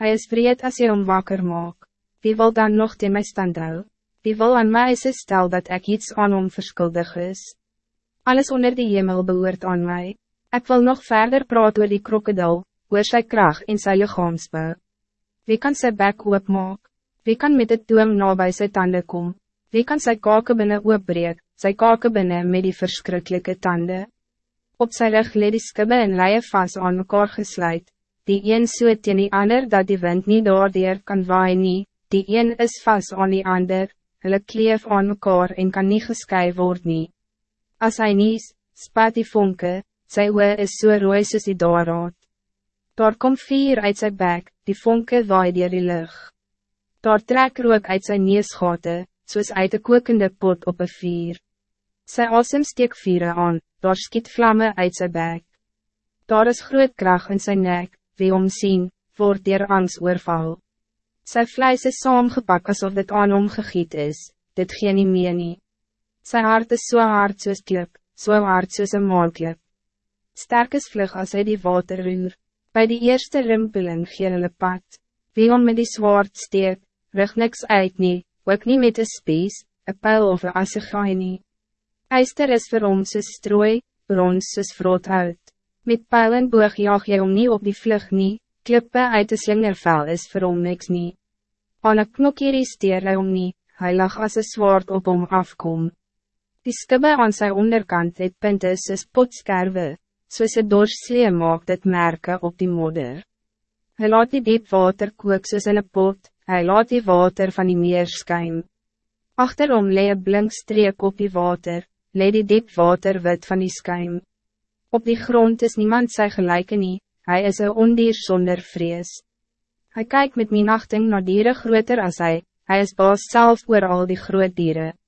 Hij is vreed als je om wakker maak. Wie wil dan nog te mij stand hou? Wie wil aan mij is stel dat ik iets aan hom verschuldig is? Alles onder die hemel behoort aan mij. Ik wil nog verder praten oor die krokodil, oor sy kracht en sy lichaamsbou. Wie kan sy bek oopmaak? Wie kan met het doom na by sy tanden kom? Wie kan sy kake binnen oopbreek, sy kake binnen met die verschrikkelijke tanden? Op sy rug leed die skibbe en leie vast aan mekaar gesluit, die een soet teen die ander dat die wind niet daardoor kan waai nie, die een is vast aan die ander, hulle kleef aan mekaar en kan niet geskei word nie. As hy nies, spat die vonke, sy oe is so rooi soos die daarraad. Daar kom vier uit zijn bek, die vonke waai dier die lucht. Daar trek rook uit zijn neusgate, soos uit de kokende pot op een vier. Sy asem steek vieren aan, daar skiet vlammen uit zijn bek. Daar is groot kracht in zijn nek, wie omsien, word dier angst oorval. Sy vlijs is saamgepak asof dit aan hom gegiet is, dit gee nie meer nie. Sy hart is so hard soos klip, so hard soos een maalklip. Sterk is vlug as hy die water roer, by die eerste rimpeling gee hulle pad. Wie om met die zwaard steek, rug niks uit nie, ook nie met een spies, een pijl of een assegaai nie. Eister is vir hom soos strooi, brons soos vroot uit. Met pijl en boog jaag jy om nie op die vlug nie, klippe uit de slingervel is vir hom niks nie. Aan een knokkerie steer hy om nie, hy lag as een zwaard op hom afkom. Die skibbe aan sy onderkant het punte soos potskerwe, soos een doorslee maak dit merke op die modder. Hij laat die diep water kook soos in een pot, hij laat die water van die meer skyn. Achterom lee een blink streek op die water, lee die diep water wit van die skyn. Op die grond is niemand sy gelijke nie, hij is een ondier zonder vrees. Hij kijkt met minachting naar dieren groter als hij, hij is baas zelf oor al die groot dieren.